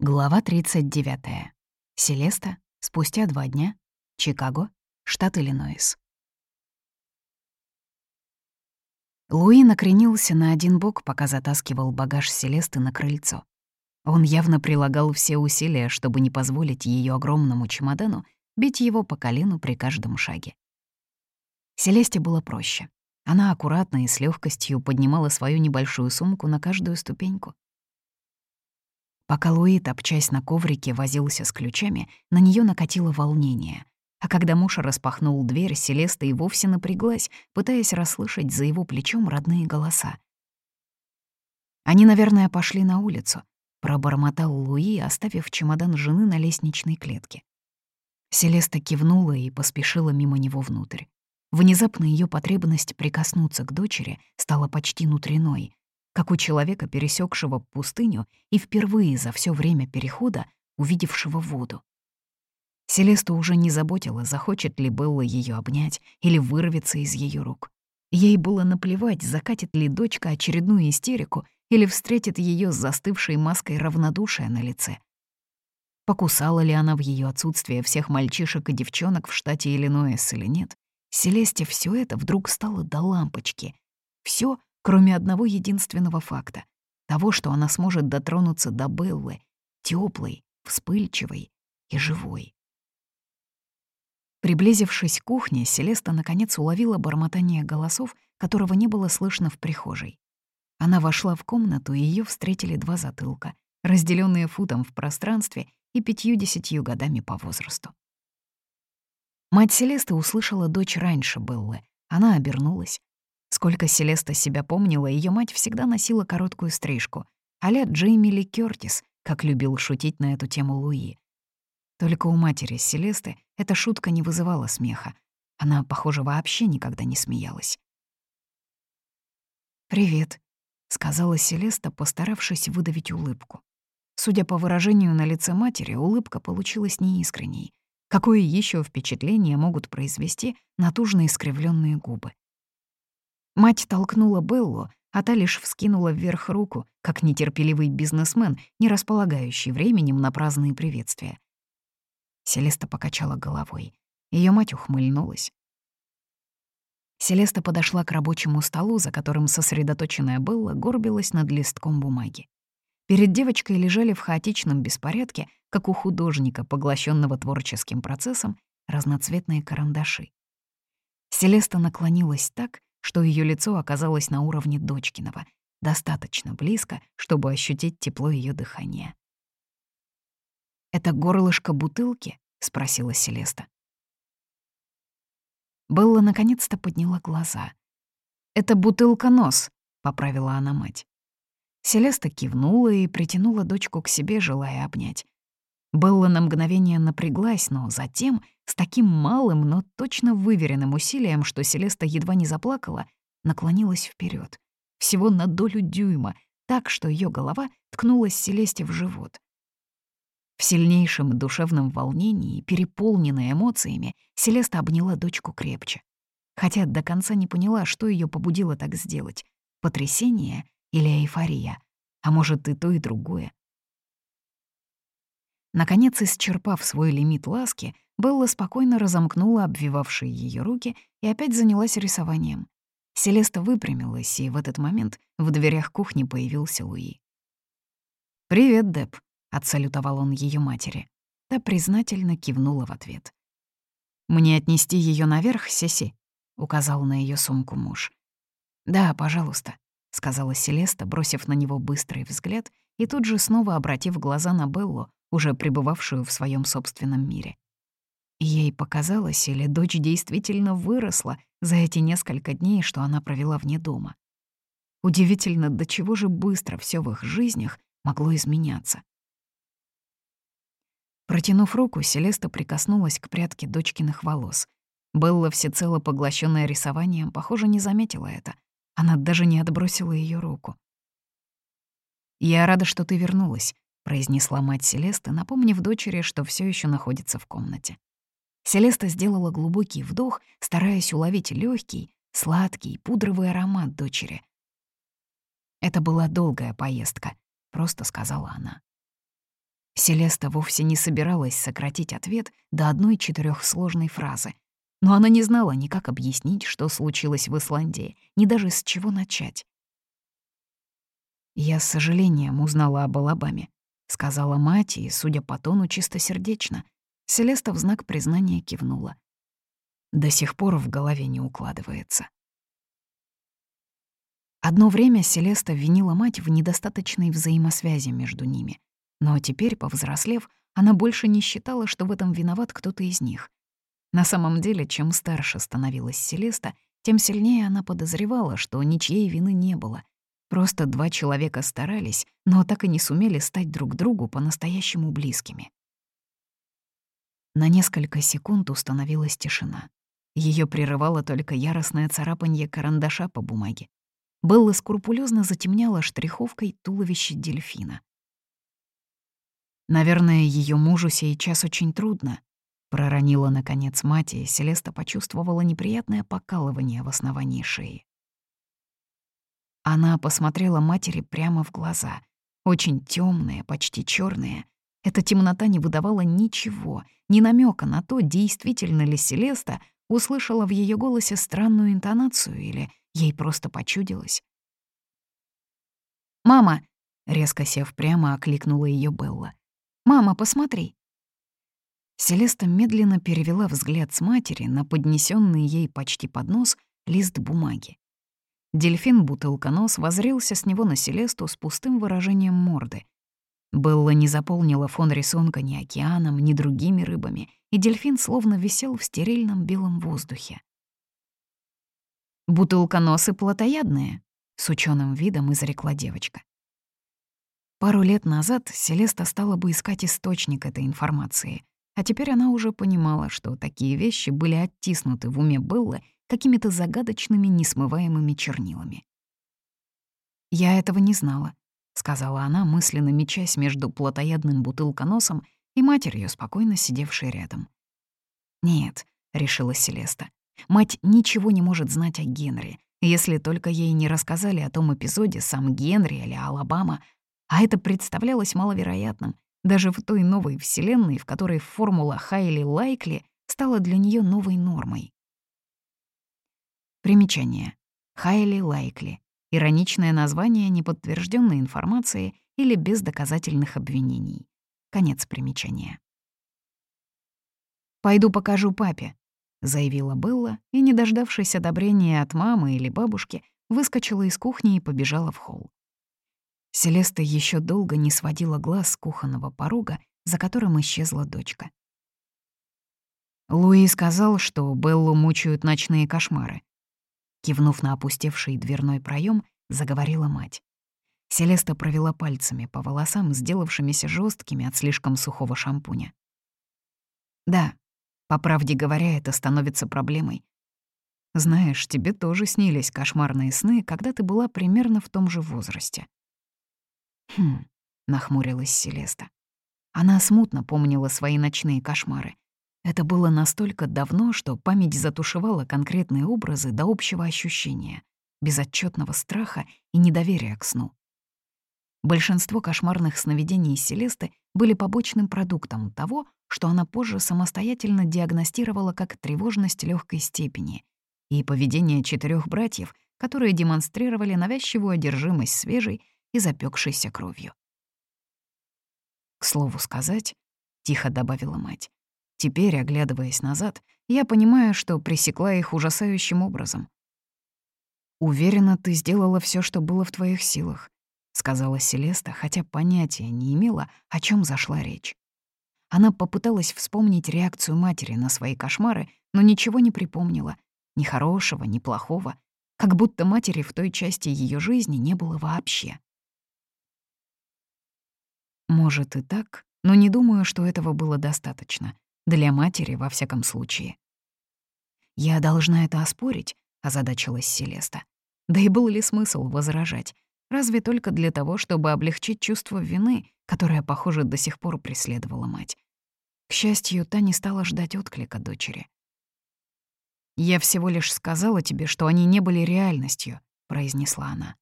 Глава 39. Селеста. Спустя два дня. Чикаго, штат Иллинойс. Луи накренился на один бок, пока затаскивал багаж Селесты на крыльцо. Он явно прилагал все усилия, чтобы не позволить ее огромному чемодану бить его по колену при каждом шаге. Селесте было проще. Она аккуратно и с легкостью поднимала свою небольшую сумку на каждую ступеньку. Пока Луи, топчась на коврике, возился с ключами, на нее накатило волнение. А когда муж распахнул дверь, Селеста и вовсе напряглась, пытаясь расслышать за его плечом родные голоса. «Они, наверное, пошли на улицу», — пробормотал Луи, оставив чемодан жены на лестничной клетке. Селеста кивнула и поспешила мимо него внутрь. Внезапно ее потребность прикоснуться к дочери стала почти внутренной, как у человека, пересекшего пустыню и впервые за все время перехода увидевшего воду. Селесту уже не заботила, захочет ли Белла ее обнять или вырвется из ее рук. Ей было наплевать, закатит ли дочка очередную истерику или встретит ее с застывшей маской равнодушия на лице. Покусала ли она в ее отсутствие всех мальчишек и девчонок в штате Иллинойс или нет, Селесте все это вдруг стало до лампочки. Все, кроме одного единственного факта — того, что она сможет дотронуться до Беллы, теплой, вспыльчивой и живой. Приблизившись к кухне, Селеста наконец уловила бормотание голосов, которого не было слышно в прихожей. Она вошла в комнату, и ее встретили два затылка, разделенные футом в пространстве и пятью-десятью годами по возрасту. Мать Селесты услышала дочь раньше Беллы. Она обернулась. Сколько Селеста себя помнила, ее мать всегда носила короткую стрижку, а Джейми Ли Кёртис, как любил шутить на эту тему Луи. Только у матери Селесты эта шутка не вызывала смеха. Она, похоже, вообще никогда не смеялась. «Привет», — сказала Селеста, постаравшись выдавить улыбку. Судя по выражению на лице матери, улыбка получилась неискренней. Какое еще впечатление могут произвести натужно искривленные губы? Мать толкнула Беллу, а та лишь вскинула вверх руку, как нетерпеливый бизнесмен, не располагающий временем на праздные приветствия. Селеста покачала головой. Ее мать ухмыльнулась. Селеста подошла к рабочему столу, за которым сосредоточенная Белла горбилась над листком бумаги. Перед девочкой лежали в хаотичном беспорядке, как у художника, поглощенного творческим процессом, разноцветные карандаши. Селеста наклонилась так, что ее лицо оказалось на уровне дочкиного, достаточно близко, чтобы ощутить тепло ее дыхания. «Это горлышко бутылки?» — спросила Селеста. Белла наконец-то подняла глаза. «Это бутылка-нос», — поправила она мать. Селеста кивнула и притянула дочку к себе, желая обнять. Белла на мгновение напряглась, но затем, с таким малым, но точно выверенным усилием, что Селеста едва не заплакала, наклонилась вперед, всего на долю дюйма, так, что ее голова ткнулась Селесте в живот. В сильнейшем душевном волнении, переполненной эмоциями, Селеста обняла дочку крепче. Хотя до конца не поняла, что ее побудило так сделать — потрясение или эйфория, а может и то, и другое. Наконец, исчерпав свой лимит ласки, Белла спокойно разомкнула обвивавшие ее руки и опять занялась рисованием. Селеста выпрямилась, и в этот момент в дверях кухни появился Луи. «Привет, Деп», — отсалютовал он ее матери. Та признательно кивнула в ответ. «Мне отнести ее наверх, Сиси?» — указал на ее сумку муж. «Да, пожалуйста», — сказала Селеста, бросив на него быстрый взгляд и тут же снова обратив глаза на Беллу, уже пребывавшую в своем собственном мире. Ей показалось, или дочь действительно выросла за эти несколько дней, что она провела вне дома. Удивительно, до чего же быстро все в их жизнях могло изменяться. Протянув руку, Селеста прикоснулась к прядке дочкиных волос. Белла, всецело поглощенная рисованием, похоже, не заметила это. Она даже не отбросила ее руку. «Я рада, что ты вернулась», произнесла мать Селесты, напомнив дочери, что все еще находится в комнате. Селеста сделала глубокий вдох, стараясь уловить легкий, сладкий, пудровый аромат дочери. «Это была долгая поездка», — просто сказала она. Селеста вовсе не собиралась сократить ответ до одной четырехсложной фразы. Но она не знала ни как объяснить, что случилось в Исландии, ни даже с чего начать. «Я с сожалением узнала об Алабаме», — сказала мать, и, судя по тону, чистосердечно. Селеста в знак признания кивнула. До сих пор в голове не укладывается. Одно время Селеста винила мать в недостаточной взаимосвязи между ними. Но теперь, повзрослев, она больше не считала, что в этом виноват кто-то из них. На самом деле, чем старше становилась Селеста, тем сильнее она подозревала, что ничьей вины не было. Просто два человека старались, но так и не сумели стать друг другу по-настоящему близкими. На несколько секунд установилась тишина. Ее прерывало только яростное царапанье карандаша по бумаге. Белла скрупулезно затемняла штриховкой туловище дельфина. Наверное, ее мужу сейчас очень трудно. Проронила, наконец, мать, и Селеста почувствовала неприятное покалывание в основании шеи. Она посмотрела матери прямо в глаза. Очень темные, почти черные. Эта темнота не выдавала ничего, ни намека на то, действительно ли Селеста услышала в ее голосе странную интонацию или ей просто почудилось. «Мама!» — резко сев прямо, окликнула ее Белла. «Мама, посмотри!» Селеста медленно перевела взгляд с матери на поднесенный ей почти под нос лист бумаги. Дельфин-бутылконос возрился с него на Селесту с пустым выражением морды. Белла не заполнила фон рисунка ни океаном, ни другими рыбами, и дельфин словно висел в стерильном белом воздухе. «Бутылконосы плотоядные», — с ученым видом изрекла девочка. Пару лет назад Селеста стала бы искать источник этой информации, а теперь она уже понимала, что такие вещи были оттиснуты в уме Беллы какими-то загадочными несмываемыми чернилами. «Я этого не знала», — сказала она, мысленно мечась между плотоядным бутылконосом и матерью, спокойно сидевшей рядом. «Нет», — решила Селеста, — «мать ничего не может знать о Генри, если только ей не рассказали о том эпизоде сам Генри или Алабама, а это представлялось маловероятным, даже в той новой вселенной, в которой формула Хайли-Лайкли стала для нее новой нормой. Примечание. Хайли-Лайкли. Ироничное название неподтвержденной информации или без доказательных обвинений. Конец примечания. «Пойду покажу папе», — заявила Белла и, не дождавшись одобрения от мамы или бабушки, выскочила из кухни и побежала в холл. Селеста еще долго не сводила глаз с кухонного порога, за которым исчезла дочка. Луи сказал, что Беллу мучают ночные кошмары. Кивнув на опустевший дверной проем, заговорила мать. Селеста провела пальцами по волосам, сделавшимися жесткими от слишком сухого шампуня. «Да, по правде говоря, это становится проблемой. Знаешь, тебе тоже снились кошмарные сны, когда ты была примерно в том же возрасте. «Хм», — нахмурилась Селеста. Она смутно помнила свои ночные кошмары. Это было настолько давно, что память затушевала конкретные образы до общего ощущения, безотчетного страха и недоверия к сну. Большинство кошмарных сновидений Селесты были побочным продуктом того, что она позже самостоятельно диагностировала как тревожность легкой степени и поведение четырех братьев, которые демонстрировали навязчивую одержимость свежей и запекшейся кровью. «К слову сказать», — тихо добавила мать, «теперь, оглядываясь назад, я понимаю, что пресекла их ужасающим образом. «Уверена, ты сделала все, что было в твоих силах», — сказала Селеста, хотя понятия не имела, о чем зашла речь. Она попыталась вспомнить реакцию матери на свои кошмары, но ничего не припомнила, ни хорошего, ни плохого, как будто матери в той части ее жизни не было вообще. Может и так, но не думаю, что этого было достаточно. Для матери, во всяком случае. «Я должна это оспорить», — озадачилась Селеста. Да и был ли смысл возражать? Разве только для того, чтобы облегчить чувство вины, которое, похоже, до сих пор преследовала мать. К счастью, та не стала ждать отклика дочери. «Я всего лишь сказала тебе, что они не были реальностью», — произнесла она.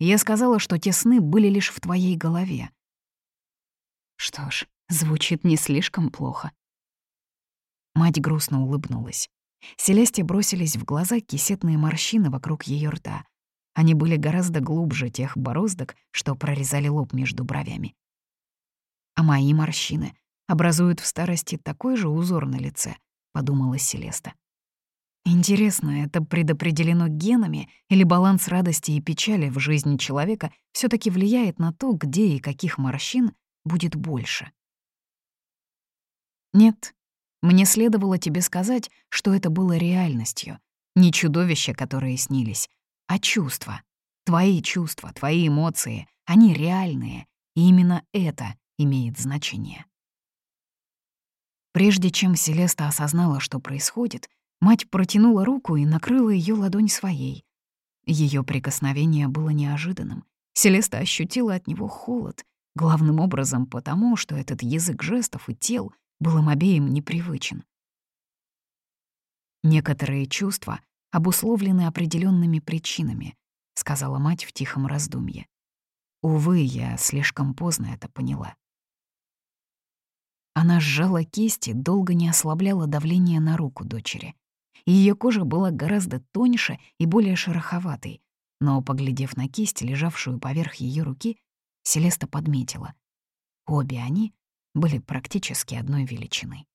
«Я сказала, что те сны были лишь в твоей голове, что ж, Звучит не слишком плохо. Мать грустно улыбнулась. Селесте бросились в глаза кисетные морщины вокруг ее рта. Они были гораздо глубже тех бороздок, что прорезали лоб между бровями. А мои морщины образуют в старости такой же узор на лице, подумала Селеста. Интересно, это предопределено генами или баланс радости и печали в жизни человека все таки влияет на то, где и каких морщин будет больше? Нет, мне следовало тебе сказать, что это было реальностью. Не чудовища, которые снились, а чувства. Твои чувства, твои эмоции, они реальные, и именно это имеет значение. Прежде чем Селеста осознала, что происходит, Мать протянула руку и накрыла ее ладонь своей. Ее прикосновение было неожиданным. Селеста ощутила от него холод, главным образом потому, что этот язык жестов и тел был им обеим непривычен. «Некоторые чувства обусловлены определенными причинами», — сказала мать в тихом раздумье. «Увы, я слишком поздно это поняла». Она сжала кисти, долго не ослабляла давление на руку дочери ее кожа была гораздо тоньше и более шероховатой. Но, поглядев на кисть, лежавшую поверх ее руки, Селеста подметила. Обе они были практически одной величины.